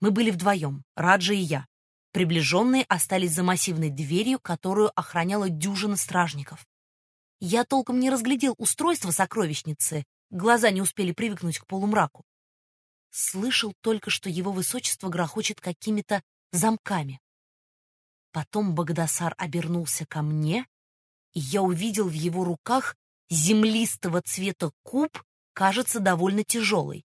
Мы были вдвоем, Раджа и я. Приближенные остались за массивной дверью, которую охраняла дюжина стражников. Я толком не разглядел устройство сокровищницы, глаза не успели привыкнуть к полумраку. Слышал только, что его высочество грохочет какими-то замками. Потом Багдасар обернулся ко мне, и я увидел в его руках землистого цвета куб, кажется, довольно тяжелый.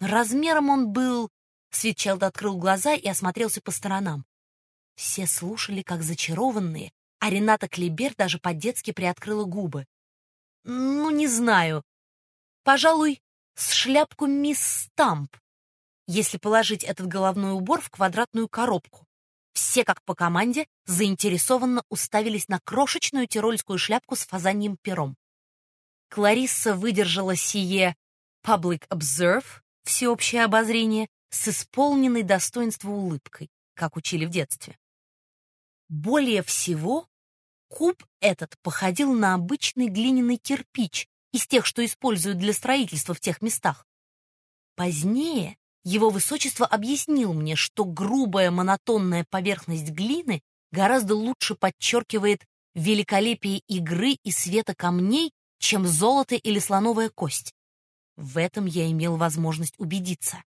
Размером он был... Свитчелд открыл глаза и осмотрелся по сторонам. Все слушали, как зачарованные, а Рената Клибер даже по-детски приоткрыла губы. «Ну, не знаю. Пожалуй, с шляпку мисс Стамп, если положить этот головной убор в квадратную коробку. Все, как по команде, заинтересованно уставились на крошечную тирольскую шляпку с фазаньим пером. Кларисса выдержала сие «public observe» — всеобщее обозрение с исполненной достоинства улыбкой, как учили в детстве. Более всего, куб этот походил на обычный глиняный кирпич из тех, что используют для строительства в тех местах. Позднее его высочество объяснил мне, что грубая монотонная поверхность глины гораздо лучше подчеркивает великолепие игры и света камней, чем золото или слоновая кость. В этом я имел возможность убедиться.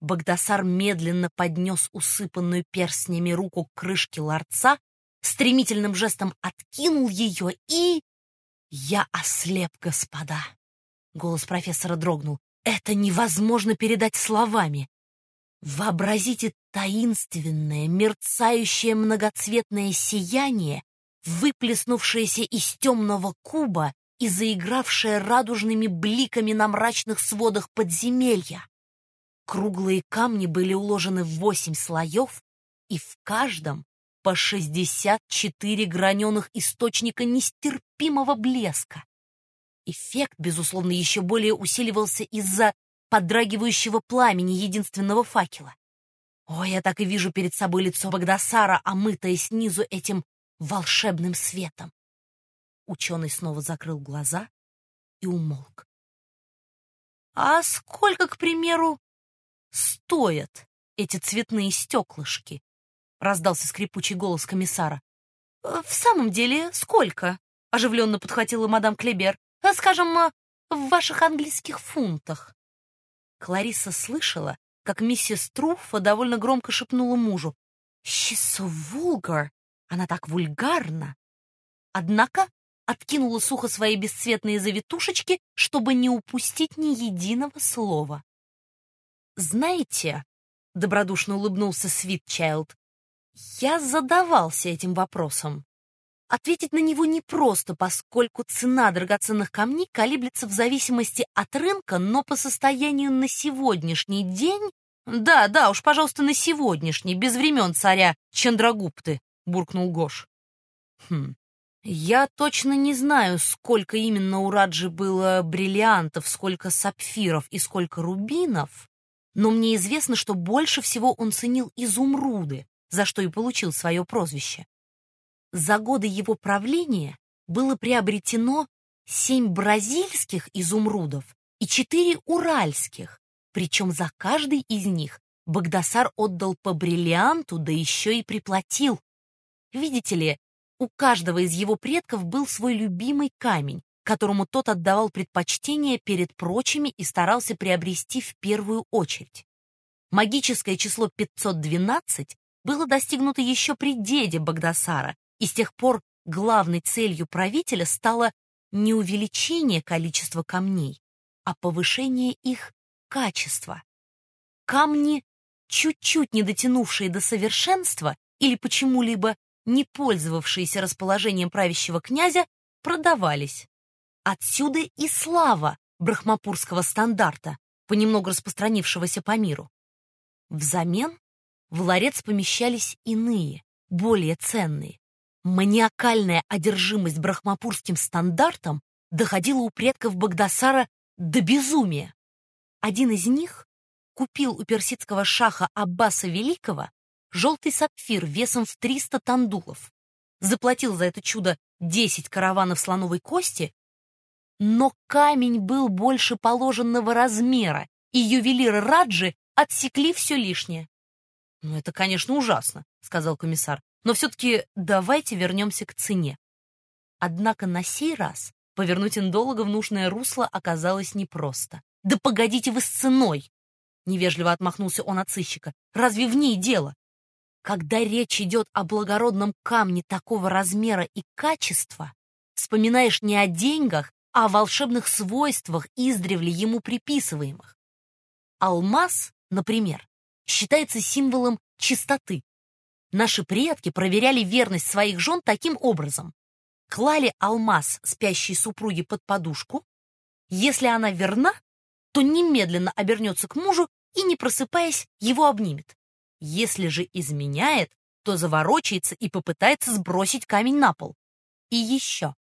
Багдасар медленно поднес усыпанную перстнями руку к крышке ларца, стремительным жестом откинул ее и... Я ослеп, господа. Голос профессора дрогнул. Это невозможно передать словами. Вообразите таинственное, мерцающее многоцветное сияние, выплеснувшееся из темного куба и заигравшее радужными бликами на мрачных сводах подземелья. Круглые камни были уложены в восемь слоев, и в каждом по шестьдесят четыре граненых источника нестерпимого блеска. Эффект, безусловно, еще более усиливался из-за подрагивающего пламени единственного факела. О, я так и вижу перед собой лицо Багдасара, омытое снизу этим волшебным светом. Ученый снова закрыл глаза и умолк. «А сколько, к примеру, стоят эти цветные стеклышки?» — раздался скрипучий голос комиссара. «В самом деле, сколько?» — оживленно подхватила мадам Клебер. А, скажем, э, в ваших английских фунтах. Клариса слышала, как миссис Труффа довольно громко шепнула мужу. «She's so vulgar!» Она так вульгарна. Однако откинула сухо свои бесцветные завитушечки, чтобы не упустить ни единого слова. «Знаете», — добродушно улыбнулся Свитчайлд, «я задавался этим вопросом. Ответить на него непросто, поскольку цена драгоценных камней колеблется в зависимости от рынка, но по состоянию на сегодняшний день... Да, да, уж, пожалуйста, на сегодняшний, без времен царя Чандрагупты, буркнул Гош. Хм, я точно не знаю, сколько именно у Раджи было бриллиантов, сколько сапфиров и сколько рубинов, но мне известно, что больше всего он ценил изумруды, за что и получил свое прозвище. За годы его правления было приобретено семь бразильских изумрудов и четыре уральских, причем за каждый из них Багдасар отдал по бриллианту, да еще и приплатил. Видите ли, у каждого из его предков был свой любимый камень, которому тот отдавал предпочтение перед прочими и старался приобрести в первую очередь. Магическое число 512 было достигнуто еще при деде Багдасара, и с тех пор главной целью правителя стало не увеличение количества камней, а повышение их качества. Камни, чуть-чуть не дотянувшие до совершенства или почему-либо не пользовавшиеся расположением правящего князя, продавались. Отсюда и слава брахмапурского стандарта, понемногу распространившегося по миру. Взамен в ларец помещались иные, более ценные, Маниакальная одержимость брахмапурским стандартом доходила у предков Багдасара до безумия. Один из них купил у персидского шаха Аббаса Великого желтый сапфир весом в 300 тандулов, заплатил за это чудо 10 караванов слоновой кости, но камень был больше положенного размера, и ювелиры Раджи отсекли все лишнее. «Ну, это, конечно, ужасно», — сказал комиссар. «Но все-таки давайте вернемся к цене». Однако на сей раз повернуть индолога в нужное русло оказалось непросто. «Да погодите вы с ценой!» Невежливо отмахнулся он от сыщика. «Разве в ней дело? Когда речь идет о благородном камне такого размера и качества, вспоминаешь не о деньгах, о волшебных свойствах, издревле ему приписываемых. Алмаз, например, считается символом чистоты. Наши предки проверяли верность своих жен таким образом. Клали алмаз спящей супруги под подушку. Если она верна, то немедленно обернется к мужу и, не просыпаясь, его обнимет. Если же изменяет, то заворочается и попытается сбросить камень на пол. И еще.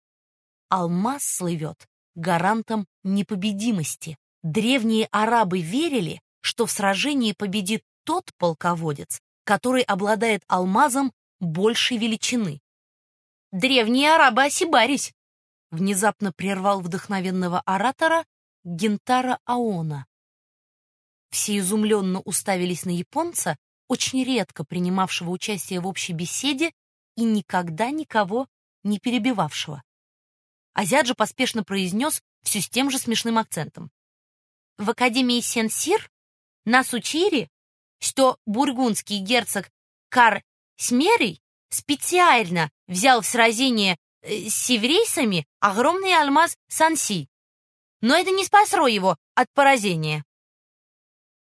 Алмаз слывет гарантом непобедимости. Древние арабы верили, что в сражении победит тот полководец, который обладает алмазом большей величины. Древние арабы осибарись, внезапно прервал вдохновенного оратора Гентара Аона. Все изумленно уставились на японца, очень редко принимавшего участие в общей беседе и никогда никого не перебивавшего. Азиат же поспешно произнес все с тем же смешным акцентом. В Академии Сен-Сир нас учили, что бургундский герцог Кар Смерий специально взял в сражение э, с северейцами огромный алмаз Санси. Но это не спасло его от поражения.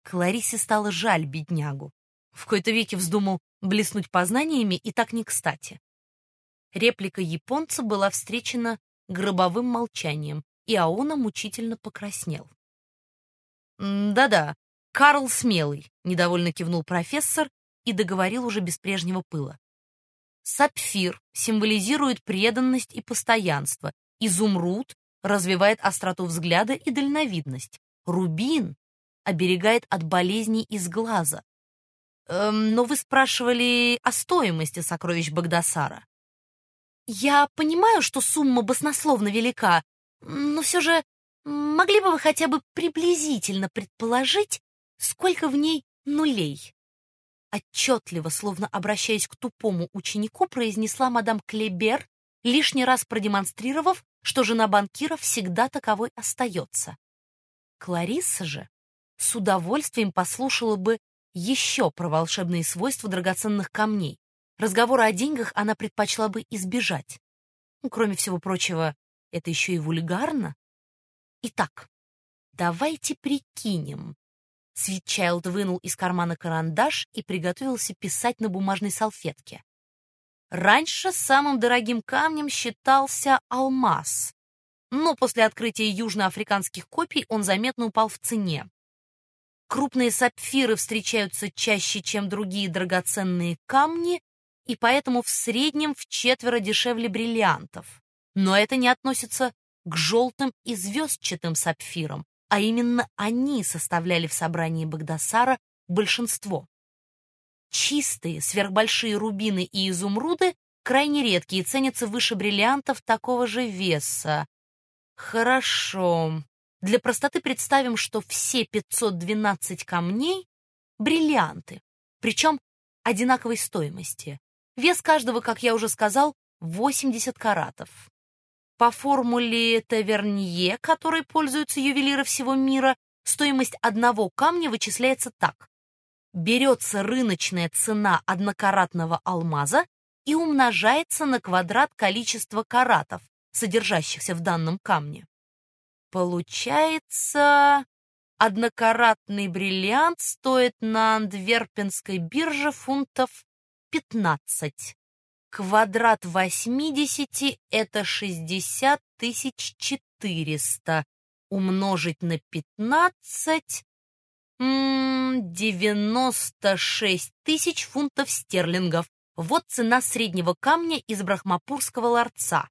Кларисе стало жаль беднягу. В кои-то веке вздумал блеснуть познаниями и так не кстати. Реплика японца была встречена гробовым молчанием, и Аона мучительно покраснел. «Да-да, Карл Смелый», — недовольно кивнул профессор и договорил уже без прежнего пыла. Сапфир символизирует преданность и постоянство, изумруд развивает остроту взгляда и дальновидность, рубин оберегает от болезней из глаза. Эм, но вы спрашивали о стоимости сокровищ Багдасара. Я понимаю, что сумма баснословно велика, но все же могли бы вы хотя бы приблизительно предположить, сколько в ней нулей? Отчетливо, словно обращаясь к тупому ученику, произнесла мадам Клебер, лишний раз продемонстрировав, что жена банкира всегда таковой остается. Кларисса же с удовольствием послушала бы еще про волшебные свойства драгоценных камней, Разговора о деньгах она предпочла бы избежать. Ну, кроме всего прочего, это еще и вульгарно. Итак, давайте прикинем. Свитчайлд вынул из кармана карандаш и приготовился писать на бумажной салфетке. Раньше самым дорогим камнем считался алмаз, но после открытия южноафриканских копий он заметно упал в цене. Крупные сапфиры встречаются чаще, чем другие драгоценные камни, и поэтому в среднем в четверо дешевле бриллиантов. Но это не относится к желтым и звездчатым сапфирам, а именно они составляли в собрании Багдасара большинство. Чистые, сверхбольшие рубины и изумруды крайне редкие и ценятся выше бриллиантов такого же веса. Хорошо. Для простоты представим, что все 512 камней — бриллианты, причем одинаковой стоимости. Вес каждого, как я уже сказал, 80 каратов. По формуле Тавернье, которой пользуются ювелиры всего мира, стоимость одного камня вычисляется так. Берется рыночная цена однокаратного алмаза и умножается на квадрат количества каратов, содержащихся в данном камне. Получается, однокаратный бриллиант стоит на Антверпенской бирже фунтов 15. Квадрат 80 — это 60 тысяч 400. Умножить на 15 — 96 тысяч фунтов стерлингов. Вот цена среднего камня из Брахмапурского ларца.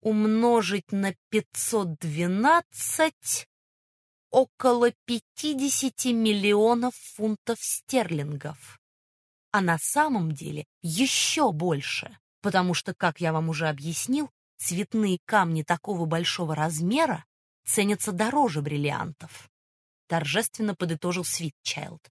Умножить на 512 — около 50 миллионов фунтов стерлингов а на самом деле еще больше, потому что, как я вам уже объяснил, цветные камни такого большого размера ценятся дороже бриллиантов. Торжественно подытожил Свитчайлд.